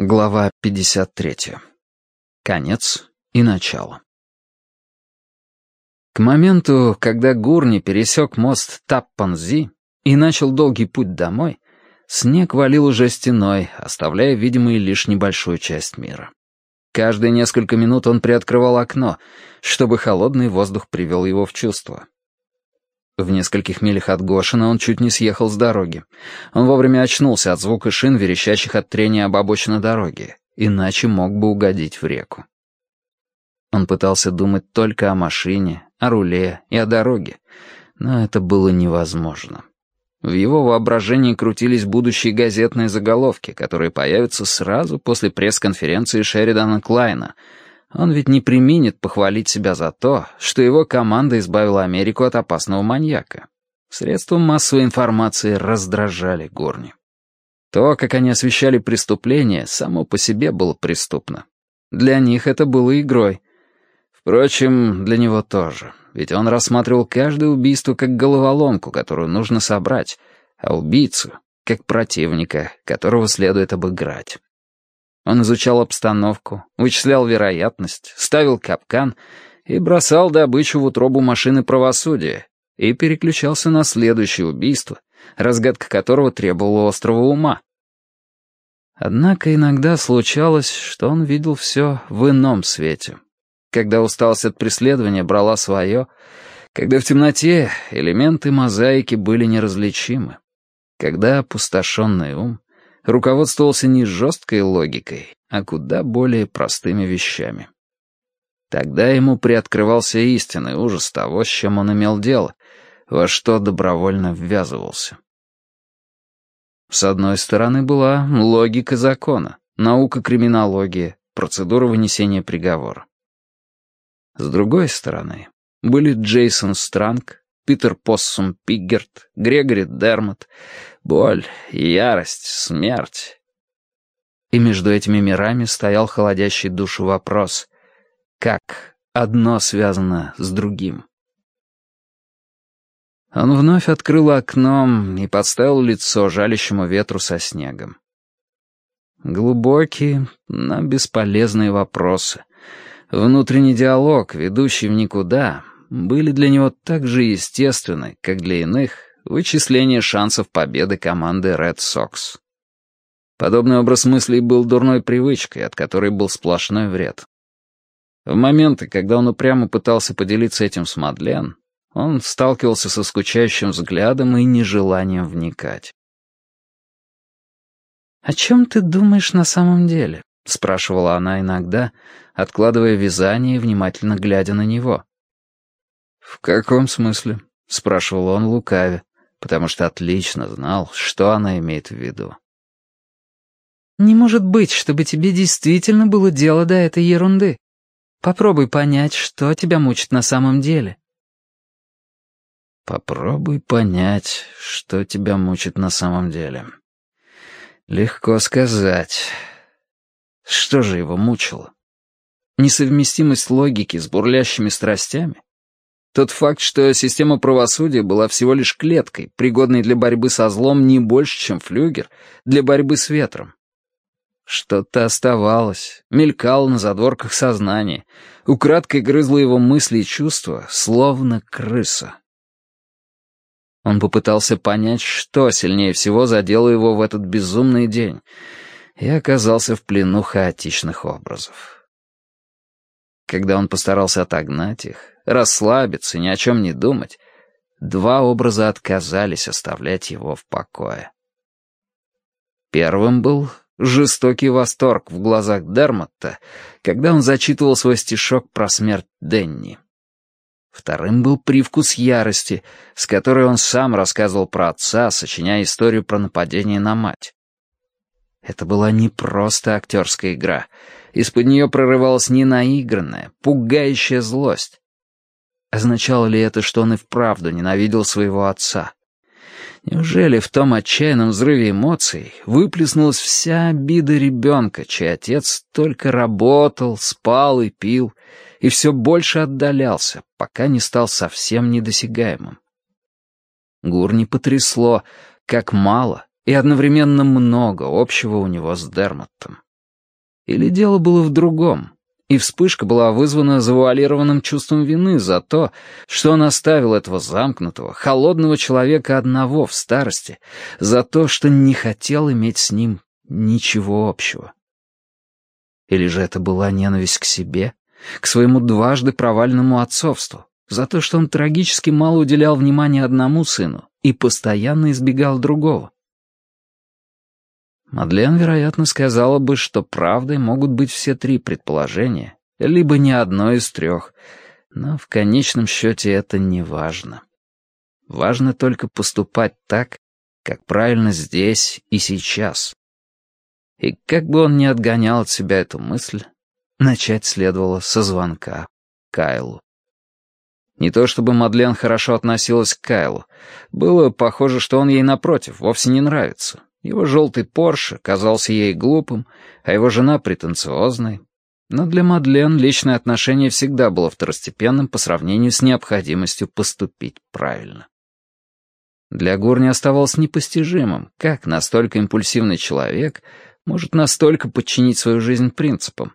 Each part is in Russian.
Глава 53. Конец и начало. К моменту, когда Гурни пересек мост Таппанзи и начал долгий путь домой, снег валил уже стеной, оставляя видимой лишь небольшую часть мира. Каждые несколько минут он приоткрывал окно, чтобы холодный воздух привел его в чувство. В нескольких милях от Гошина он чуть не съехал с дороги. Он вовремя очнулся от звука шин, верещащих от трения об обочину дороги, иначе мог бы угодить в реку. Он пытался думать только о машине, о руле и о дороге, но это было невозможно. В его воображении крутились будущие газетные заголовки, которые появятся сразу после пресс-конференции Шеридана Клайна — он ведь не применит похвалить себя за то, что его команда избавила Америку от опасного маньяка. Средства массовой информации раздражали Горни. То, как они освещали преступление, само по себе было преступно. Для них это было игрой. Впрочем, для него тоже, ведь он рассматривал каждое убийство как головоломку, которую нужно собрать, а убийцу — как противника, которого следует обыграть. Он изучал обстановку, вычислял вероятность, ставил капкан и бросал добычу в утробу машины правосудия и переключался на следующее убийство, разгадка которого требовала острого ума. Однако иногда случалось, что он видел все в ином свете. Когда усталость от преследования брала свое, когда в темноте элементы мозаики были неразличимы, когда опустошенный ум руководствовался не жесткой логикой, а куда более простыми вещами. Тогда ему приоткрывался истинный ужас того, с чем он имел дело, во что добровольно ввязывался. С одной стороны была логика закона, наука криминология, процедура вынесения приговора. С другой стороны были Джейсон Странг, Питер Поссум Пиггерт, Грегори Дермот, боль, ярость, смерть. И между этими мирами стоял холодящий душу вопрос, как одно связано с другим. Он вновь открыл окно и подставил лицо жалящему ветру со снегом. Глубокие, но бесполезные вопросы. Внутренний диалог, ведущий в никуда, были для него так же естественны, как для иных вычисление шансов победы команды Red Sox. Подобный образ мыслей был дурной привычкой, от которой был сплошной вред. В моменты, когда он упрямо пытался поделиться этим с Мадлен, он сталкивался со скучающим взглядом и нежеланием вникать. «О чем ты думаешь на самом деле?» — спрашивала она иногда, откладывая вязание и внимательно глядя на него. «В каком смысле?» — спрашивал он лукаве, потому что отлично знал, что она имеет в виду. «Не может быть, чтобы тебе действительно было дело до этой ерунды. Попробуй понять, что тебя мучит на самом деле». «Попробуй понять, что тебя мучит на самом деле». Легко сказать. Что же его мучило? Несовместимость логики с бурлящими страстями? Тот факт, что система правосудия была всего лишь клеткой, пригодной для борьбы со злом не больше, чем флюгер, для борьбы с ветром. Что-то оставалось, мелькало на задворках сознания, украдкой грызло его мысли и чувства, словно крыса. Он попытался понять, что сильнее всего задело его в этот безумный день, и оказался в плену хаотичных образов. Когда он постарался отогнать их, расслабиться, ни о чем не думать, два образа отказались оставлять его в покое. Первым был жестокий восторг в глазах Дермотта, когда он зачитывал свой стишок про смерть Денни. Вторым был привкус ярости, с которой он сам рассказывал про отца, сочиняя историю про нападение на мать. Это была не просто актерская игра. Из-под нее прорывалась ненаигранная, пугающая злость. Означало ли это, что он и вправду ненавидел своего отца? Неужели в том отчаянном взрыве эмоций выплеснулась вся обида ребенка, чей отец только работал, спал и пил, и все больше отдалялся, пока не стал совсем недосягаемым? Гурни потрясло, как мало и одновременно много общего у него с Дермоттом. Или дело было в другом, и вспышка была вызвана завуалированным чувством вины за то, что он оставил этого замкнутого, холодного человека одного в старости, за то, что не хотел иметь с ним ничего общего. Или же это была ненависть к себе, к своему дважды провальному отцовству, за то, что он трагически мало уделял внимания одному сыну и постоянно избегал другого. Мадлен, вероятно, сказала бы, что правдой могут быть все три предположения, либо ни одно из трех, но в конечном счете это не важно. Важно только поступать так, как правильно здесь и сейчас. И как бы он ни отгонял от себя эту мысль, начать следовало со звонка Кайлу. Не то чтобы Мадлен хорошо относилась к Кайлу. Было похоже, что он ей, напротив, вовсе не нравится. Его желтый Порше казался ей глупым, а его жена претенциозной. Но для Мадлен личное отношение всегда было второстепенным по сравнению с необходимостью поступить правильно. Для Гурни оставалось непостижимым, как настолько импульсивный человек может настолько подчинить свою жизнь принципам.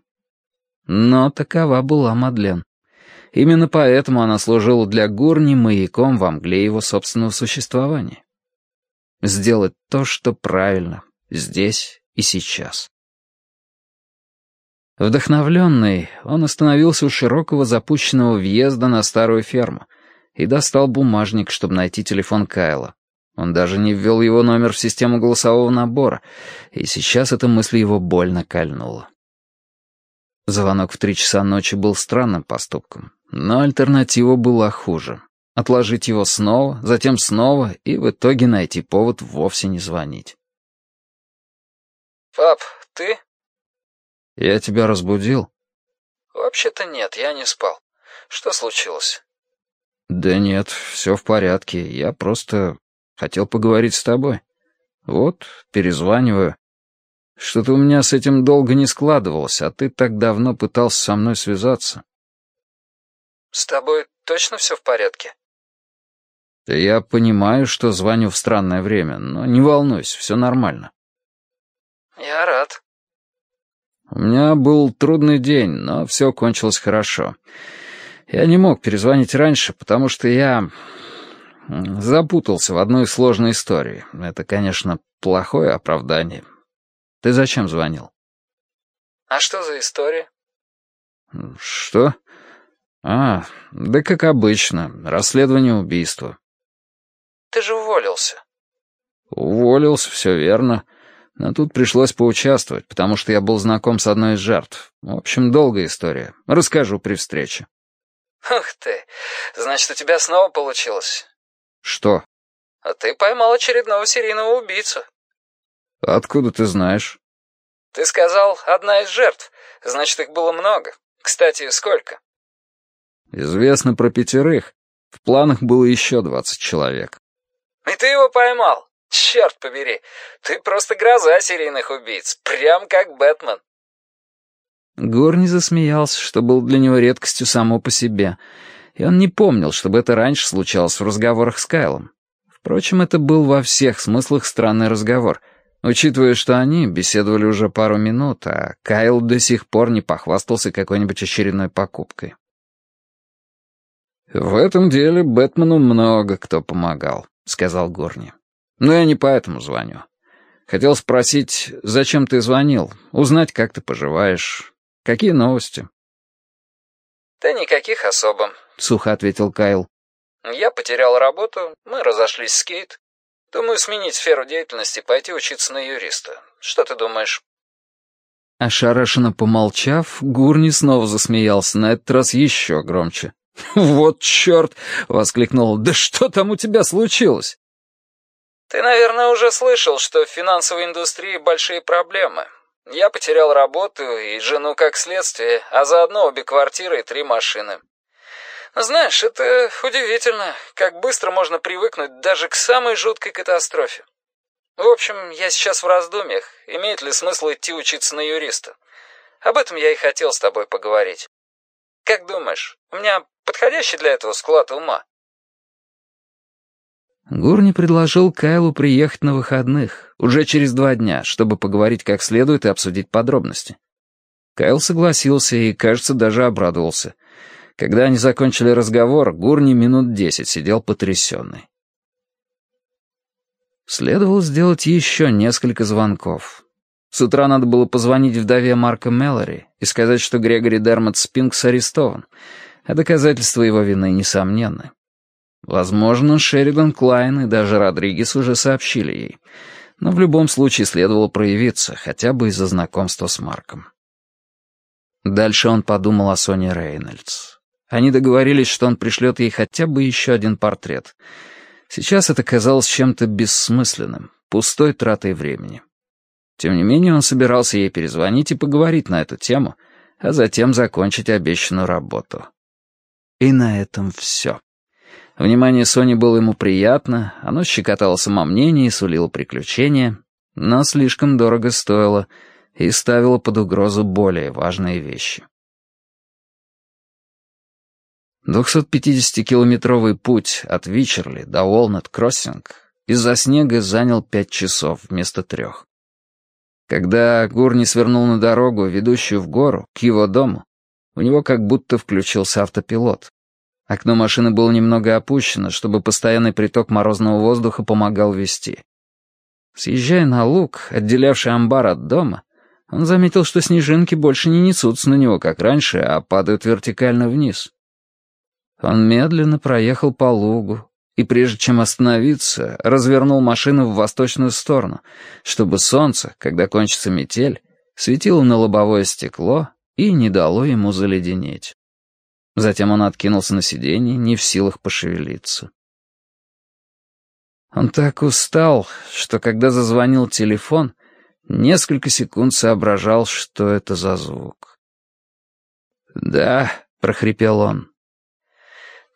Но такова была Мадлен. Именно поэтому она служила для Гурни маяком во мгле его собственного существования. Сделать то, что правильно, здесь и сейчас. Вдохновленный, он остановился у широкого запущенного въезда на старую ферму и достал бумажник, чтобы найти телефон Кайла. Он даже не ввел его номер в систему голосового набора, и сейчас эта мысль его больно кольнула. Звонок в три часа ночи был странным поступком, но альтернатива была хуже. Отложить его снова, затем снова и в итоге найти повод вовсе не звонить. «Пап, ты?» «Я тебя разбудил?» «Вообще-то нет, я не спал. Что случилось?» «Да нет, все в порядке. Я просто Хотел поговорить с тобой. Вот, перезваниваю. Что-то у меня с этим долго не складывалось, а ты так давно пытался со мной связаться. С тобой точно все в порядке? Да я понимаю, что звоню в странное время, но не волнуйся, все нормально. Я рад. У меня был трудный день, но все кончилось хорошо. Я не мог перезвонить раньше, потому что я... Запутался в одной сложной истории. Это, конечно, плохое оправдание. Ты зачем звонил? А что за история? Что? А, да как обычно, расследование убийства. Ты же уволился. Уволился, все верно. Но тут пришлось поучаствовать, потому что я был знаком с одной из жертв. В общем, долгая история. Расскажу при встрече. Ух ты, значит, у тебя снова получилось. «Что?» «А ты поймал очередного серийного убийцу». «Откуда ты знаешь?» «Ты сказал, одна из жертв. Значит, их было много. Кстати, сколько?» «Известно про пятерых. В планах было еще двадцать человек». «И ты его поймал? Черт побери! Ты просто гроза серийных убийц, прям как Бэтмен». Горни засмеялся, что был для него редкостью само по себе — и он не помнил, чтобы это раньше случалось в разговорах с Кайлом. Впрочем, это был во всех смыслах странный разговор, учитывая, что они беседовали уже пару минут, а Кайл до сих пор не похвастался какой-нибудь очередной покупкой. «В этом деле Бэтмену много кто помогал», — сказал Горни. «Но я не поэтому звоню. Хотел спросить, зачем ты звонил, узнать, как ты поживаешь, какие новости». «Да никаких особо», — сухо ответил Кайл. «Я потерял работу, мы разошлись с Кейт. Думаю, сменить сферу деятельности и пойти учиться на юриста. Что ты думаешь?» Ошарашенно помолчав, Гурни снова засмеялся, на этот раз еще громче. «Вот черт!» — воскликнул. «Да что там у тебя случилось?» «Ты, наверное, уже слышал, что в финансовой индустрии большие проблемы. Я потерял работу и жену как следствие, а заодно обе квартиры и три машины. Знаешь, это удивительно, как быстро можно привыкнуть даже к самой жуткой катастрофе. В общем, я сейчас в раздумьях, имеет ли смысл идти учиться на юриста. Об этом я и хотел с тобой поговорить. Как думаешь, у меня подходящий для этого склад ума? Гурни предложил Кайлу приехать на выходных, уже через два дня, чтобы поговорить как следует и обсудить подробности. Кайл согласился и, кажется, даже обрадовался. Когда они закончили разговор, Гурни минут десять сидел потрясенный. Следовало сделать еще несколько звонков. С утра надо было позвонить вдове Марка Меллори и сказать, что Грегори Дермот Спинкс арестован, а доказательства его вины несомненны. Возможно, Шеридан Клайн и даже Родригес уже сообщили ей, но в любом случае следовало проявиться, хотя бы из-за знакомства с Марком. Дальше он подумал о Соне Рейнольдс. Они договорились, что он пришлет ей хотя бы еще один портрет. Сейчас это казалось чем-то бессмысленным, пустой тратой времени. Тем не менее, он собирался ей перезвонить и поговорить на эту тему, а затем закончить обещанную работу. И на этом все. Внимание Сони было ему приятно, оно щекотало самомнение и сулило приключения, но слишком дорого стоило — и ставила под угрозу более важные вещи. 250-километровый путь от Вичерли до Уолнет-Кроссинг из-за снега занял пять часов вместо трех. Когда Гурни свернул на дорогу, ведущую в гору, к его дому, у него как будто включился автопилот. Окно машины было немного опущено, чтобы постоянный приток морозного воздуха помогал вести. Съезжая на луг, отделявший амбар от дома, он заметил, что снежинки больше не несутся на него, как раньше, а падают вертикально вниз. Он медленно проехал по лугу и, прежде чем остановиться, развернул машину в восточную сторону, чтобы солнце, когда кончится метель, светило на лобовое стекло и не дало ему заледенеть. Затем он откинулся на сиденье, не в силах пошевелиться. Он так устал, что когда зазвонил телефон, Несколько секунд соображал, что это за звук. «Да», — прохрипел он.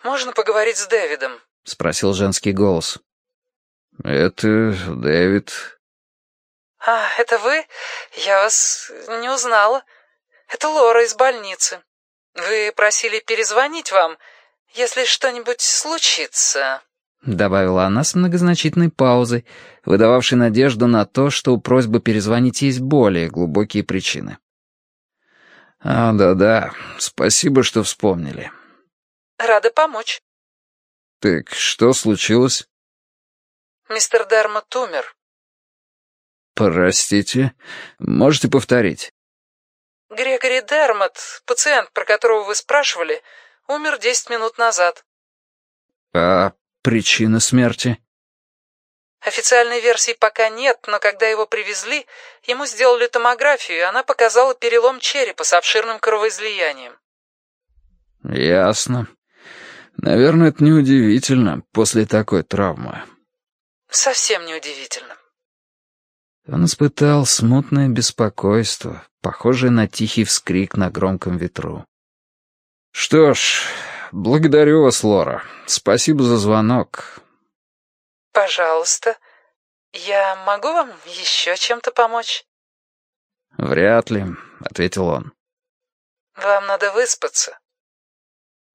«Можно поговорить с Дэвидом?» — спросил женский голос. «Это Дэвид». «А, это вы? Я вас не узнала. Это Лора из больницы. Вы просили перезвонить вам, если что-нибудь случится». — добавила она с многозначительной паузой, выдававшей надежду на то, что у просьбы перезвонить есть более глубокие причины. «А, да-да, спасибо, что вспомнили». «Рада помочь». «Так что случилось?» «Мистер Дермот умер». «Простите, можете повторить?» «Грегори Дермот, пациент, про которого вы спрашивали, умер десять минут назад». «А Причина смерти? Официальной версии пока нет, но когда его привезли, ему сделали томографию, и она показала перелом черепа с обширным кровоизлиянием. Ясно. Наверное, это неудивительно после такой травмы. Совсем неудивительно. Он испытал смутное беспокойство, похожее на тихий вскрик на громком ветру. Что ж, благодарю вас, Лора. Спасибо за звонок. Пожалуйста. Я могу вам еще чем-то помочь? Вряд ли, ответил он. Вам надо выспаться.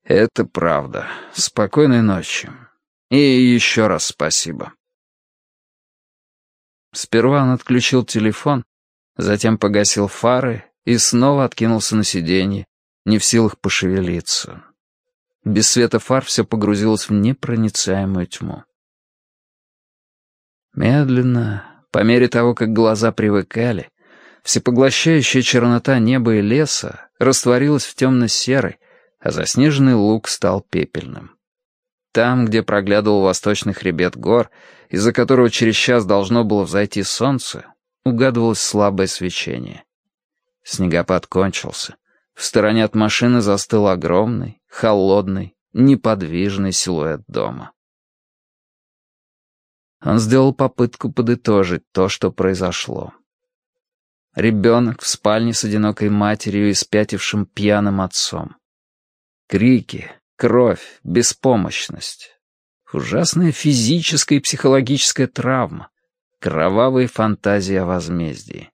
Это правда. Спокойной ночи. И еще раз спасибо. Сперва он отключил телефон, затем погасил фары и снова откинулся на сиденье, не в силах пошевелиться. Без света фар все погрузилось в непроницаемую тьму. Медленно, по мере того, как глаза привыкали, всепоглощающая чернота неба и леса растворилась в темно-серой, а заснеженный луг стал пепельным. Там, где проглядывал восточный хребет гор, из-за которого через час должно было взойти солнце, угадывалось слабое свечение. Снегопад кончился. В стороне от машины застыл огромный, холодный, неподвижный силуэт дома. Он сделал попытку подытожить то, что произошло. Ребенок в спальне с одинокой матерью и спятившим пьяным отцом. Крики, кровь, беспомощность. Ужасная физическая и психологическая травма. Кровавые фантазии о возмездии.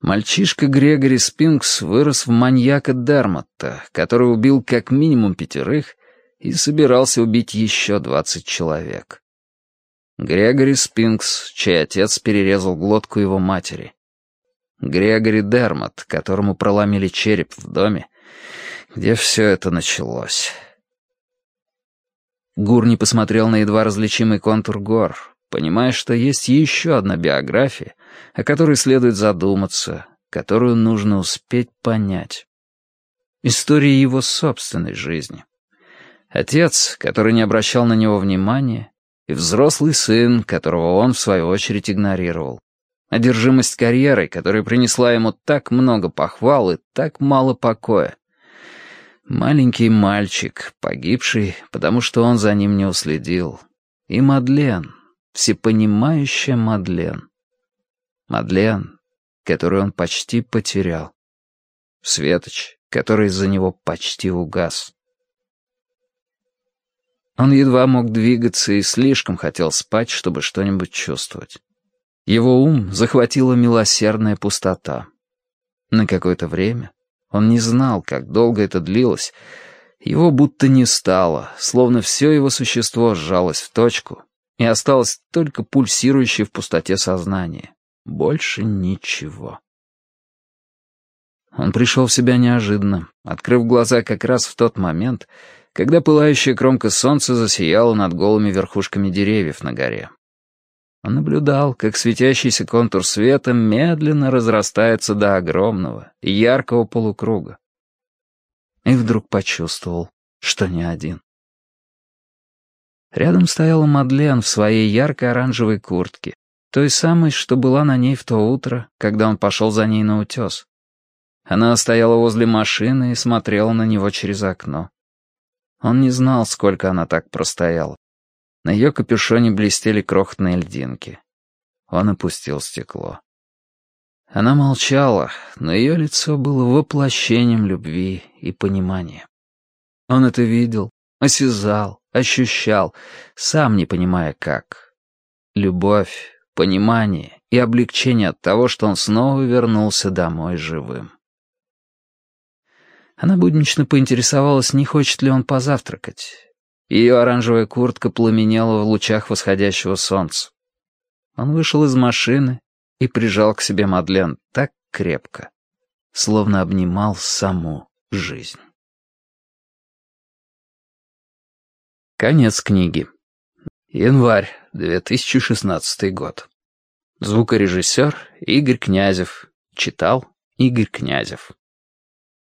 Мальчишка Грегори Спинкс вырос в маньяка Дермотта, который убил как минимум пятерых и собирался убить еще двадцать человек. Грегори Спинкс, чей отец перерезал глотку его матери. Грегори Дермот, которому проломили череп в доме, где все это началось. Гурни посмотрел на едва различимый контур гор, понимая, что есть еще одна биография, о которой следует задуматься, которую нужно успеть понять. История его собственной жизни. Отец, который не обращал на него внимания, и взрослый сын, которого он, в свою очередь, игнорировал. Одержимость карьерой, которая принесла ему так много похвал и так мало покоя. Маленький мальчик, погибший, потому что он за ним не уследил. И Мадлен, всепонимающая Мадлен. Мадлен, которую он почти потерял. Светоч, который из-за него почти угас. Он едва мог двигаться и слишком хотел спать, чтобы что-нибудь чувствовать. Его ум захватила милосердная пустота. На какое-то время, он не знал, как долго это длилось, его будто не стало, словно все его существо сжалось в точку, и осталось только пульсирующее в пустоте сознание. Больше ничего. Он пришел в себя неожиданно, открыв глаза как раз в тот момент, когда пылающая кромка солнца засияла над голыми верхушками деревьев на горе. Он наблюдал, как светящийся контур света медленно разрастается до огромного яркого полукруга. И вдруг почувствовал, что не один. Рядом стояла Мадлен в своей ярко-оранжевой куртке, той самой, что была на ней в то утро, когда он пошел за ней на утес. Она стояла возле машины и смотрела на него через окно. Он не знал, сколько она так простояла. На ее капюшоне блестели крохотные льдинки. Он опустил стекло. Она молчала, но ее лицо было воплощением любви и понимания. Он это видел, осязал, ощущал, сам не понимая как. Любовь, понимание и облегчение от того, что он снова вернулся домой живым. Она буднично поинтересовалась, не хочет ли он позавтракать. Ее оранжевая куртка пламенела в лучах восходящего солнца. Он вышел из машины и прижал к себе Мадлен так крепко, словно обнимал саму жизнь. Конец книги. Январь, 2016 год. Звукорежиссер Игорь Князев. Читал Игорь Князев.